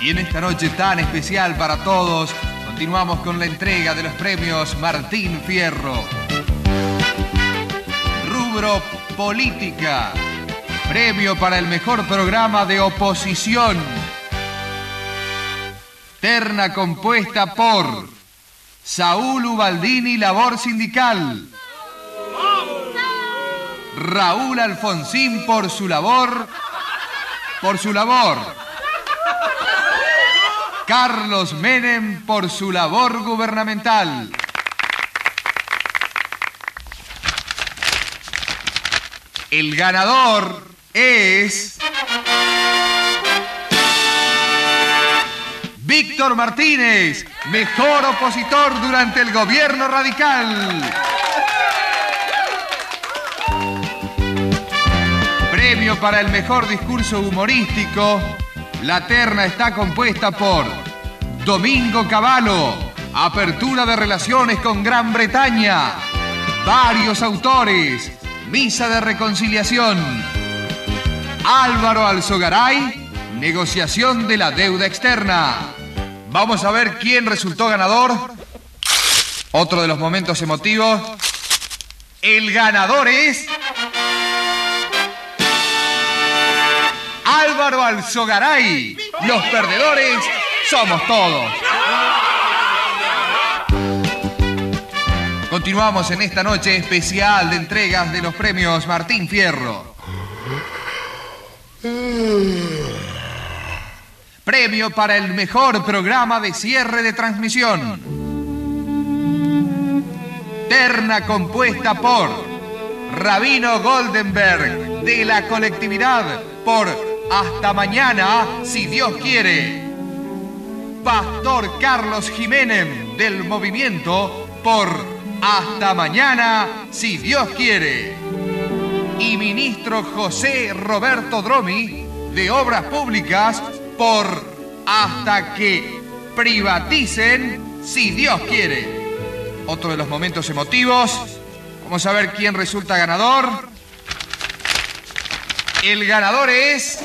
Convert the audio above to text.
Y en esta noche tan especial para todos, continuamos con la entrega de los premios Martín Fierro. Rubro Política. Premio para el mejor programa de oposición. Terna compuesta por Saúl Ubaldini Labor Sindical. Raúl Alfonsín por su labor. Por su labor. Carlos Menem por su labor gubernamental. El ganador es... Víctor Martínez, mejor opositor durante el gobierno radical. Premio para el mejor discurso humorístico. La terna está compuesta por Domingo Cavallo, Apertura de Relaciones con Gran Bretaña. Varios autores, Misa de Reconciliación. Álvaro Alzogaray, Negociación de la Deuda Externa. Vamos a ver quién resultó ganador. Otro de los momentos emotivos. El ganador es... Álvaro Alzogaray. Los perdedores somos todos. Continuamos en esta noche especial de entregas de los premios Martín Fierro. Premio para el mejor programa de cierre de transmisión. Terna compuesta por Rabino Goldenberg de la colectividad por Hasta mañana, si Dios quiere. Pastor Carlos Jiménez del movimiento por Hasta mañana, si Dios quiere. Y ministro José Roberto Dromi de Obras Públicas por Hasta que privaticen, si Dios quiere. Otro de los momentos emotivos. Vamos a ver quién resulta ganador. El ganador es...